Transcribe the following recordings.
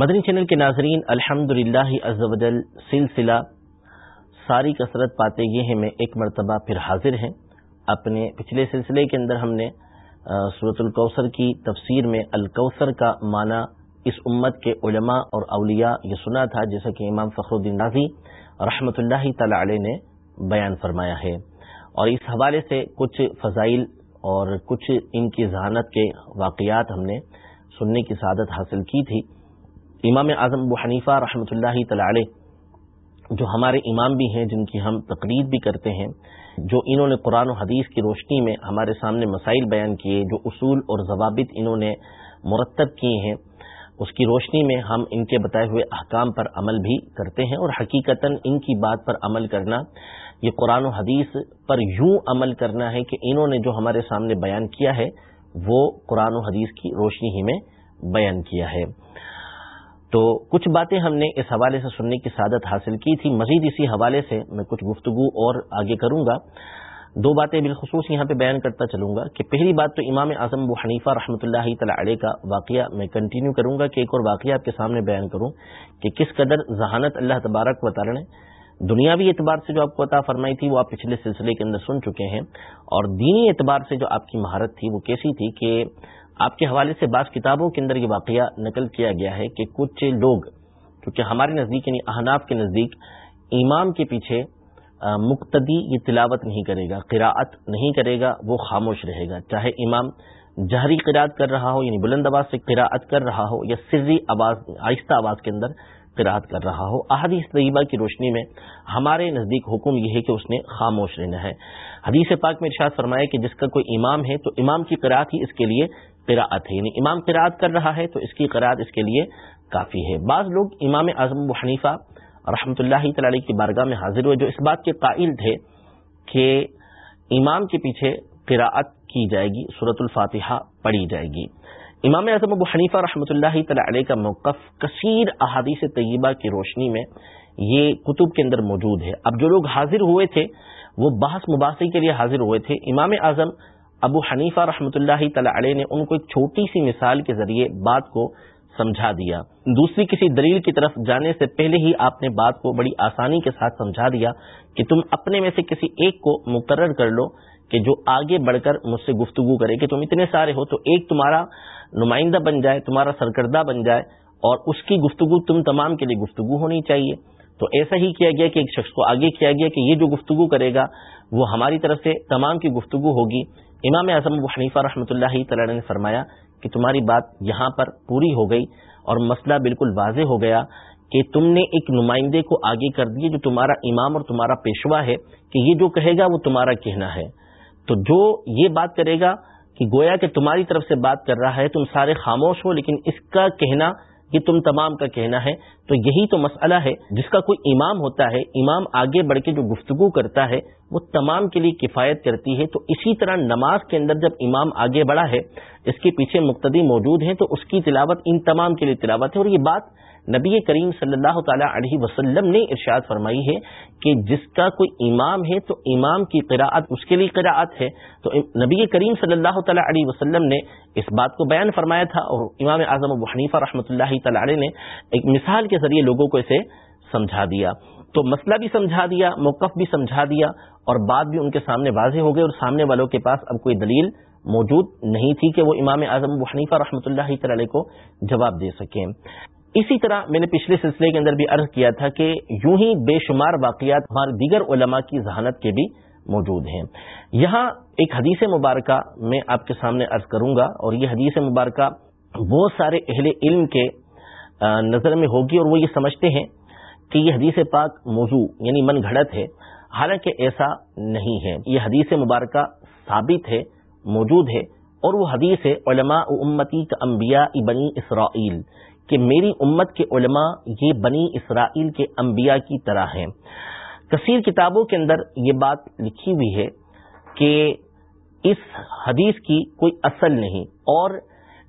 مدنی channel کے ناظرین الحمد للہ ازل سلسلہ ساری کثرت پاتے یہ ہیں، میں ایک مرتبہ پھر حاضر ہیں۔ اپنے پچھلے سلسلے کے اندر ہم نے صورت الکوثر کی تفسیر میں الکوثر کا معنی اس امت کے علماء اور اولیاء یہ سنا تھا، جیسا کہ امام فخر الدین نازی رحمۃ اللہ تعالی علیہ نے بیان فرمایا ہے۔ اور اس حوالے سے کچھ فضائل اور کچھ ان کی ذہانت کے واقعات ہم نے سننے کی سعادت حاصل کی تھی۔ امام اعظم ابو حنیفہ رحمۃ اللہ تعالی جو ہمارے امام بھی ہیں، جن کی ہم تقریر بھی کرتے ہیں، جو انہوں نے قرآن و حدیث کی روشنی میں ہمارے سامنے مسائل بیان کیے، جو اصول اور ضوابط انہوں نے مرتب کیے ہیں، اس کی روشنی میں ہم ان کے بتائے ہوئے احکام پر عمل بھی کرتے ہیں، اور حقیقتا ان کی بات پر عمل کرنا، یہ قرآن و حدیث پر یوں عمل کرنا ہے کہ انہوں نے جو ہمارے سامنے بیان کیا ہے، وہ قرآن و حدیث کی روشنی ہی میں بیان کیا ہے۔ تو کچھ باتیں ہم نے اس حوالے سے سننے کی سعادت حاصل کی تھی۔ مزید اسی حوالے سے میں کچھ گفتگو اور آگے کروں گا۔ دو باتیں بالخصوص یہاں پہ بیان کرتا چلوں گا کہ پہلی بات تو امام اعظم ابو حنیفہ رحمۃ اللہ تعالی علیہ کا واقعہ میں کنٹینیو کروں گا کہ ایک اور واقعہ آپ کے سامنے بیان کروں کہ کس قدر ذہانت اللہ تبارک و تعالی نے دنیاوی اعتبار سے جو آپ کو عطا فرمائی تھی وہ آپ پچھلے سلسلے کے اندر سن چکے ہیں اور دینی اعتبار سے جو آپ کی مہارت تھی وہ کیسی تھی کہ آپ کے حوالے سے بعض کتابوں کے اندر یہ واقعہ نقل کیا گیا ہے کہ کچھ لوگ، کیونکہ ہمارے نزدیک یعنی احناف کے نزدیک، امام کے پیچھے مقتدی یہ تلاوت نہیں کرے گا، قراءت نہیں کرے گا، وہ خاموش رہے گا۔ چاہے امام جہری قراءت کر رہا ہو یعنی بلند آواز سے قراءت کر رہا ہو، یا سری آواز، آہستہ آواز کے اندر قراءت کر رہا ہو، احادیث طیبہ کی روشنی میں ہمارے نزدیک حکم یہ ہے کہ اس نے خاموش رہنا ہے۔ حدیث پاک میں ارشاد فرمایا کہ جس کا کوئی امام ہے، تو امام کی قراءت ہی اس کے لیے قراءت ہے یعنی امام قراءت کر رہا ہے، تو اس کی قراءت اس کے لیے کافی ہے۔ بعض لوگ امام اعظم و حنیفہ رحمۃ اللہ تعالی کی بارگاہ میں حاضر ہوئے، جو اس بات کے قائل تھے کہ امام کے پیچھے قراءت کی جائے گی صورت الفاتحہ پڑھی جائے گی۔ امام اعظم ابو حنیفہ رحمۃ اللہ تعالی علیہ کا موقف کثیر احادیث طیبہ کی روشنی میں یہ کتب کے اندر موجود ہے۔ اب جو لوگ حاضر ہوئے تھے، وہ بحث مباحثے کے لیے حاضر ہوئے تھے۔ امام اعظم ابو حنیفہ رحمۃ اللہ تعالی علیہ نے ان کو ایک چھوٹی سی مثال کے ذریعے بات کو سمجھا دیا۔ دوسری کسی دلیل کی طرف جانے سے پہلے ہی آپ نے بات کو بڑی آسانی کے ساتھ سمجھا دیا کہ تم اپنے میں سے کسی ایک کو مقرر کر لو کہ جو آگے بڑھ کر مجھ سے گفتگو کرے کہ تم اتنے سارے ہو تو ایک تمہارا نمائندہ بن جائے، تمہارا سرکردہ بن جائے اور اس کی گفتگو تم تمام کے لیے گفتگو ہونی چاہیے۔ تو ایسا ہی کیا گیا کہ ایک شخص کو آگے کیا گیا کہ یہ جو گفتگو کرے گا وہ ہماری طرف سے تمام کی گفتگو ہوگی۔ امام اعظم ابو حنیفہ رحمۃ اللہ تعالی نے فرمایا کہ تمہاری بات یہاں پر پوری ہو گئی اور مسئلہ بالکل واضح ہو گیا کہ تم نے ایک نمائندے کو آگے کر دیے جو تمہارا امام اور تمہارا پیشوا ہے کہ یہ جو کہے گا وہ تمہارا کہنا ہے۔ تو جو یہ بات کرے گا کہ گویا کہ تمہاری طرف سے بات کر رہا ہے، تم سارے خاموش ہو، لیکن اس کا کہنا یہ تم تمام کا کہنا ہے، تو یہی تو مسئلہ ہے جس کا کوئی امام ہوتا ہے، امام آگے بڑھ کے جو گفتگو کرتا ہے، وہ تمام کے لیے کفایت کرتی ہے۔ تو اسی طرح نماز کے اندر جب امام آگے بڑھا ہے، اس کے پیچھے مقتدی موجود ہیں، تو اس کی تلاوت ان تمام کے لیے تلاوت ہے۔ اور یہ بات نبی کریم صلی اللہ تعالی علیہ وسلم نے ارشاد فرمائی ہے کہ جس کا کوئی امام ہے تو امام کی قراءت اس کے لیے قراءت ہے۔ تو نبی کریم صلی اللہ تعالی علیہ وسلم نے اس بات کو بیان فرمایا تھا اور امام اعظم ابو حنیفہ رحمۃ اللہ تعالی نے ایک مثال کے ذریعے لوگوں کو اسے سمجھا دیا۔ تو مسئلہ بھی سمجھا دیا، موقف بھی سمجھا دیا اور بات بھی ان کے سامنے واضح ہو گئی اور سامنے والوں کے پاس اب کوئی دلیل موجود نہیں تھی کہ وہ امام اعظم ابو حنیفہ رحمۃ اللہ تعالی کو جواب دے سکیں۔ اسی طرح میں نے پچھلے سلسلے کے اندر بھی عرض کیا تھا کہ یوں ہی بے شمار واقعات ہمارے دیگر علماء کی ذہانت کے بھی موجود ہیں۔ یہاں ایک حدیث مبارکہ میں آپ کے سامنے عرض کروں گا اور یہ حدیث مبارکہ بہت سارے اہل علم کے نظر میں ہوگی اور وہ یہ سمجھتے ہیں کہ یہ حدیث پاک موضوع یعنی من گھڑت ہے، حالانکہ ایسا نہیں ہے۔ یہ حدیث مبارکہ ثابت ہے، موجود ہے اور وہ حدیث ہے علماء امتی کا انبیاء بنی اسرائیل۔ کہ میری امت کے علماء یہ بنی اسرائیل کے انبیاء کی طرح ہیں۔ کثیر کتابوں کے اندر یہ بات لکھی ہوئی ہے کہ اس حدیث کی کوئی اصل نہیں اور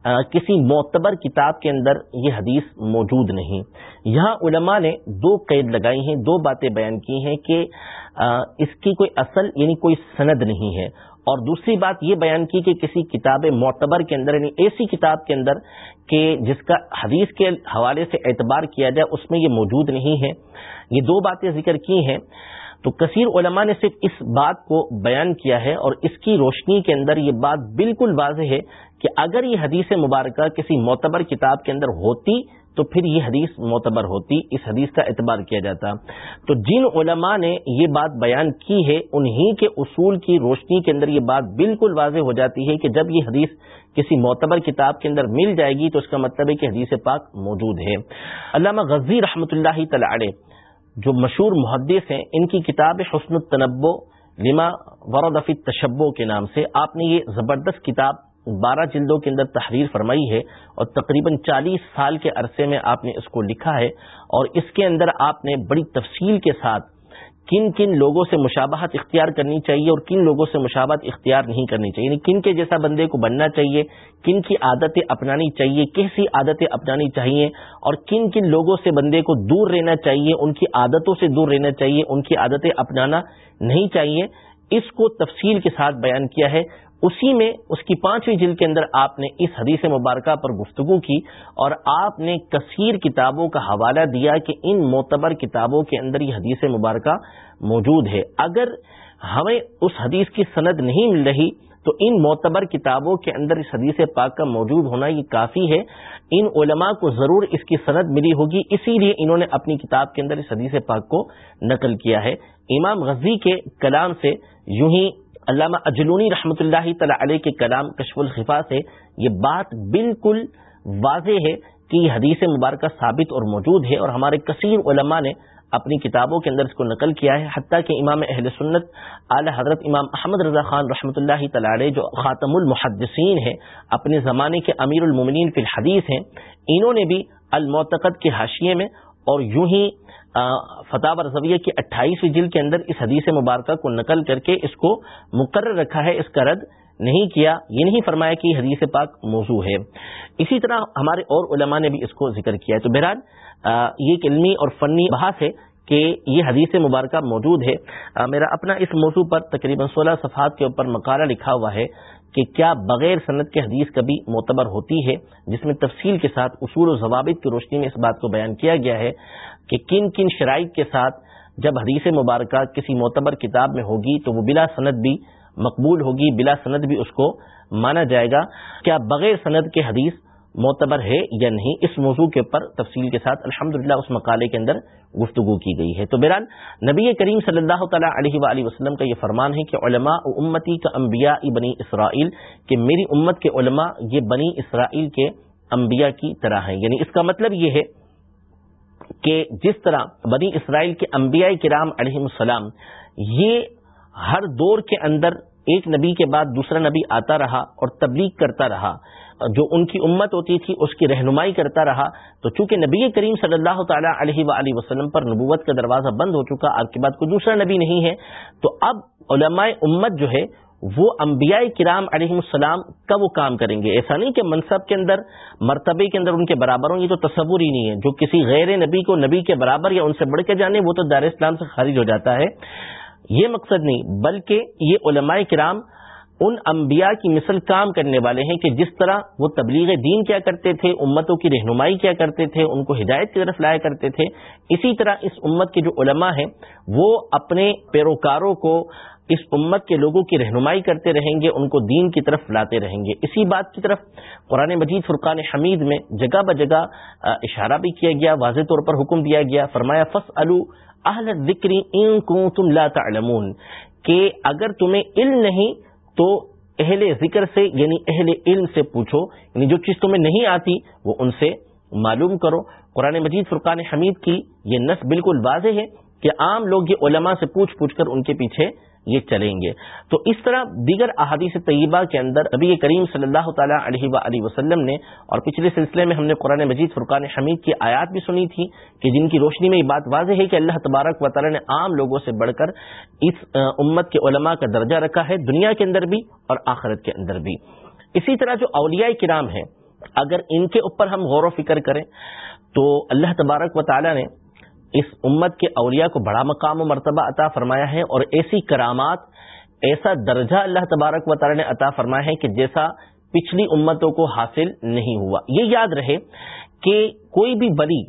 کسی معتبر کتاب کے اندر یہ حدیث موجود نہیں۔ یہاں علماء نے دو قید لگائی ہیں، دو باتیں بیان کی ہیں کہ اس کی کوئی اصل یعنی کوئی سند نہیں ہے۔ اور دوسری بات یہ بیان کی کہ کسی کتاب معتبر کے اندر یعنی ایسی کتاب کے اندر کہ جس کا حدیث کے حوالے سے اعتبار کیا جائے، اس میں یہ موجود نہیں ہے۔ یہ دو باتیں ذکر کی ہیں۔ تو کثیر علماء نے صرف اس بات کو بیان کیا ہے اور اس کی روشنی کے اندر یہ بات بالکل واضح ہے کہ اگر یہ حدیث مبارکہ کسی معتبر کتاب کے اندر ہوتی تو پھر یہ حدیث معتبر ہوتی، اس حدیث کا اعتبار کیا جاتا۔ تو جن علماء نے یہ بات بیان کی ہے، انہی کے اصول کی روشنی کے اندر یہ بات بالکل واضح ہو جاتی ہے کہ جب یہ حدیث کسی معتبر کتاب کے اندر مل جائے گی تو اس کا مطلب ہے کہ حدیث پاک موجود ہے۔ علامہ غزی رحمۃ اللہ تعالی جو مشہور محدث ہیں، ان کی کتاب حسن التنبو لما ورد تشبو کے نام سے آپ نے یہ زبردست کتاب بارہ جلدوں کے اندر تحریر فرمائی ہے اور تقریباً چالیس سال کے عرصے میں آپ نے اس کو لکھا ہے اور اس کے اندر آپ نے بڑی تفصیل کے ساتھ کن کن لوگوں سے مشابہت اختیار کرنی چاہیے اور کن لوگوں سے مشابہت اختیار نہیں کرنی چاہیے۔ یعنی کن کے جیسا بندے کو بننا چاہیے، کن کی عادتیں اپنانی چاہیے، کیسی عادتیں اپنانی چاہیے، اور کن کن لوگوں سے بندے کو دور رہنا چاہیے، ان کی عادتوں سے دور رہنا چاہیے، ان کی عادتیں اپنانا نہیں چاہیے۔ اس کو تفصیل کے ساتھ بیان کیا ہے۔ اسی میں اس کی پانچویں جلد کے اندر آپ نے اس حدیث مبارکہ پر گفتگو کی اور آپ نے کثیر کتابوں کا حوالہ دیا کہ ان معتبر کتابوں کے اندر یہ حدیث مبارکہ موجود ہے۔ اگر ہمیں اس حدیث کی سند نہیں مل رہی تو ان معتبر کتابوں کے اندر اس حدیث پاک کا موجود ہونا یہ کافی ہے۔ ان علماء کو ضرور اس کی سند ملی ہوگی، اسی لیے انہوں نے اپنی کتاب کے اندر اس حدیث پاک کو نقل کیا ہے۔ امام غزی کے کلام سے یوں ہی علامہ اجلونی رحمۃ اللہ تعالی علیہ کے کلام کشف الخفا سے یہ بات بالکل واضح ہے کہ یہ حدیث مبارکہ ثابت اور موجود ہے اور ہمارے کثیر علماء نے اپنی کتابوں کے اندر اس کو نقل کیا ہے، حتیٰ کہ امام اہل سنت اعلی حضرت امام احمد رضا خان رحمۃ اللہ تعالی جو خاتم المحدثین ہیں، اپنے زمانے کے امیر المومنین فی الحدیث ہیں، انہوں نے بھی المعتقد کے حاشیے میں اور یوں ہی فتح رضویہ کی اٹھائیسویں جلد کے اندر اس حدیث مبارکہ کو نقل کر کے اس کو مقرر رکھا ہے، اس کا رد نہیں کیا، یہ نہیں فرمایا کہ حدیث پاک موضوع ہے۔ اسی طرح ہمارے اور علماء نے بھی اس کو ذکر کیا ہے۔ تو بہرحال یہ ایک علمی اور فنی بحث ہے کہ یہ حدیث مبارکہ موجود ہے۔ میرا اپنا اس موضوع پر تقریباً سولہ صفحات کے اوپر مقالہ لکھا ہوا ہے۔ کہ کیا بغیر صنعت کے حدیث کبھی معتبر ہوتی ہے، جس میں تفصیل کے ساتھ اصول و ضوابط کی روشنی میں اس بات کو بیان کیا گیا ہے کہ کن کن شرائط کے ساتھ جب حدیث مبارکہ کسی معتبر کتاب میں ہوگی تو وہ بلا صنعت بھی مقبول ہوگی، بلا صنعت بھی اس کو مانا جائے گا۔ کیا بغیر صنعت کے حدیث معتبر ہے یا نہیں، اس موضوع کے اوپر تفصیل کے ساتھ الحمد اس مقالے کے اندر گفتگو کی گئی ہے۔ تو بہرحال، نبی کریم صلی اللہ تعالیٰ علیہ وآلہ وسلم کا یہ فرمان ہے کہ علماء و امتی کا انبیاء بنی اسرائیل، کہ میری امت کے علماء یہ بنی اسرائیل کے انبیاء کی طرح ہیں۔ یعنی اس کا مطلب یہ ہے کہ جس طرح بنی اسرائیل کے انبیاء کرام علیہ السلام، یہ ہر دور کے اندر ایک نبی کے بعد دوسرا نبی آتا رہا اور تبلیغ کرتا رہا۔ جو ان کی امت ہوتی تھی، اس کی رہنمائی کرتا رہا۔ تو چونکہ نبی کریم صلی اللہ تعالیٰ علیہ و وسلم پر نبوت کا دروازہ بند ہو چکا آپ کے بعد کوئی دوسرا نبی نہیں ہے، تو اب علماء امت جو ہے، وہ انبیاء کرام علیہ السلام کا وہ کام کریں گے۔ ایسا نہیں کہ منصب کے اندر، مرتبے کے اندر ان کے برابر ہوں، یہ تو تصور ہی نہیں ہے۔ جو کسی غیر نبی کو نبی کے برابر یا ان سے بڑھ کے جانے، وہ تو دار اسلام سے خارج ہو جاتا ہے۔ یہ مقصد نہیں، بلکہ یہ علماء کرام ان انبیاء کی مثل کام کرنے والے ہیں کہ جس طرح وہ تبلیغ دین کیا کرتے تھے، امتوں کی رہنمائی کیا کرتے تھے، ان کو ہدایت کی طرف لایا کرتے تھے۔ اسی طرح اس امت کے جو علماء ہیں، وہ اپنے پیروکاروں کو اس امت کے لوگوں کی رہنمائی کرتے رہیں گے، ان کو دین کی طرف لاتے رہیں گے۔ اسی بات کی طرف قرآن مجید فرقان حمید میں جگہ بجگہ اشارہ بھی کیا گیا، واضح طور پر حکم دیا گیا۔ فرمایا فس اہل ذکری ان کو تم لا تعلمون کہ اگر تمہیں علم نہیں تو اہل ذکر سے یعنی اہل علم سے پوچھو یعنی جو چیز تمہیں نہیں آتی، وہ ان سے معلوم کرو۔ قرآن مجید فرقان حمید کی یہ نس بالکل واضح ہے کہ عام لوگ یہ علماء سے پوچھ پوچھ کر ان کے پیچھے یہ چلیں گے۔ تو اس طرح دیگر احادیث طیبہ کے اندر نبی کریم صلی اللہ تعالیٰ علیہ و وسلم نے اور پچھلے سلسلے میں ہم نے قرآن مجید فرقان حمید کی آیات بھی سنی تھی کہ جن کی روشنی میں یہ بات واضح ہے کہ اللہ تبارک و تعالیٰ نے عام لوگوں سے بڑھ کر اس امت کے علماء کا درجہ رکھا ہے، دنیا کے اندر بھی اور آخرت کے اندر بھی۔ اسی طرح جو اولیاء کرام ہیں، اگر ان کے اوپر ہم غور و فکر کریں، تو اللہ تبارک و تعالیٰ نے اس امت کے اولیاء کو بڑا مقام و مرتبہ عطا فرمایا ہے اور ایسی کرامات، ایسا درجہ اللہ تبارک و تعالی نے عطا فرمایا ہے کہ جیسا پچھلی امتوں کو حاصل نہیں ہوا۔ یہ یاد رہے کہ کوئی بھی بلی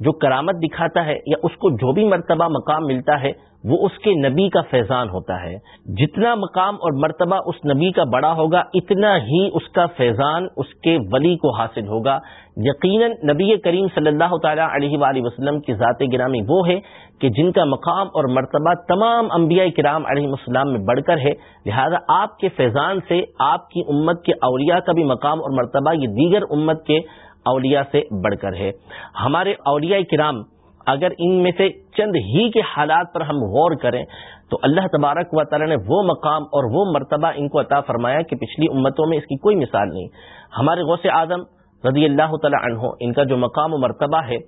جو کرامت دکھاتا ہے یا اس کو جو بھی مرتبہ مقام ملتا ہے وہ اس کے نبی کا فیضان ہوتا ہے۔ جتنا مقام اور مرتبہ اس نبی کا بڑا ہوگا، اتنا ہی اس کا فیضان اس کے ولی کو حاصل ہوگا۔ یقیناً نبی کریم صلی اللہ تعالیٰ علیہ وآلہ وسلم کی ذات گرامی وہ ہے کہ جن کا مقام اور مرتبہ تمام انبیاء کرام علیہ السلام میں بڑھ کر ہے۔ لہذا آپ کے فیضان سے آپ کی امت کے اولیاء کا بھی مقام اور مرتبہ یہ دیگر امت کے اولیاء سے بڑھ کر ہے۔ ہمارے اولیاء کرام اگر ان میں سے چند ہی کے حالات پر ہم غور کریں، تو اللہ تبارک و تعالی نے وہ مقام اور وہ مرتبہ ان کو عطا فرمایا کہ پچھلی امتوں میں اس کی کوئی مثال نہیں۔ ہمارے غوث اعظم رضی اللہ تعالی عنہ، ان کا جو مقام و مرتبہ ہے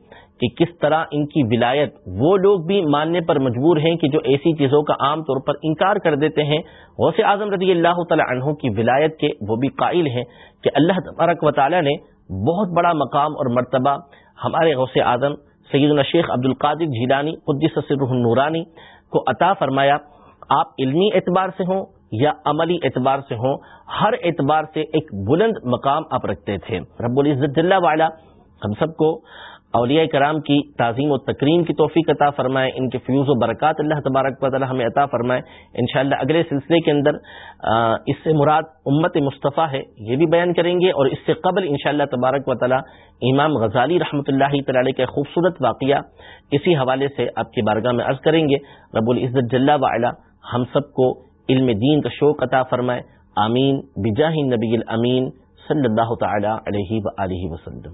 کہ کس طرح ان کی ولایت، وہ لوگ بھی ماننے پر مجبور ہیں کہ جو ایسی چیزوں کا عام طور پر انکار کر دیتے ہیں۔ غوث اعظم رضی اللہ تعالی عنہ کی ولایت کے وہ بھی قائل ہیں کہ اللہ تبارک و تعالی نے بہت بڑا مقام اور مرتبہ ہمارے غوث اعظم سید شیخ عبد القادر جھیلانی قدس نورانی کو عطا فرمایا، آپ علمی اعتبار سے ہوں یا عملی اعتبار سے ہوں، ہر اعتبار سے ایک بلند مقام آپ رکھتے تھے۔ رب العزت اللہ والا ہم سب کو اولیاء کرام کی تعظیم و تکریم کی توفیق عطا فرمائے، ان کے فیوز و برکات اللہ تبارک و تعالی ہمیں عطا فرمائے۔ انشاءاللہ اگلے سلسلے کے اندر اس سے مراد امت مصطفیٰ ہے، یہ بھی بیان کریں گے۔ اور اس سے قبل انشاءاللہ تبارک و تعالی امام غزالی رحمۃ اللہ تعالی کا خوبصورت واقعہ اسی حوالے سے آپ کی بارگاہ میں عرض کریں گے۔ رب العزت جل وعلا ہم سب کو علم دین کا شوق عطا فرمائے۔ آمین۔ بجاہ نبی الامین صلی اللہ تعالی علیہ و وسلم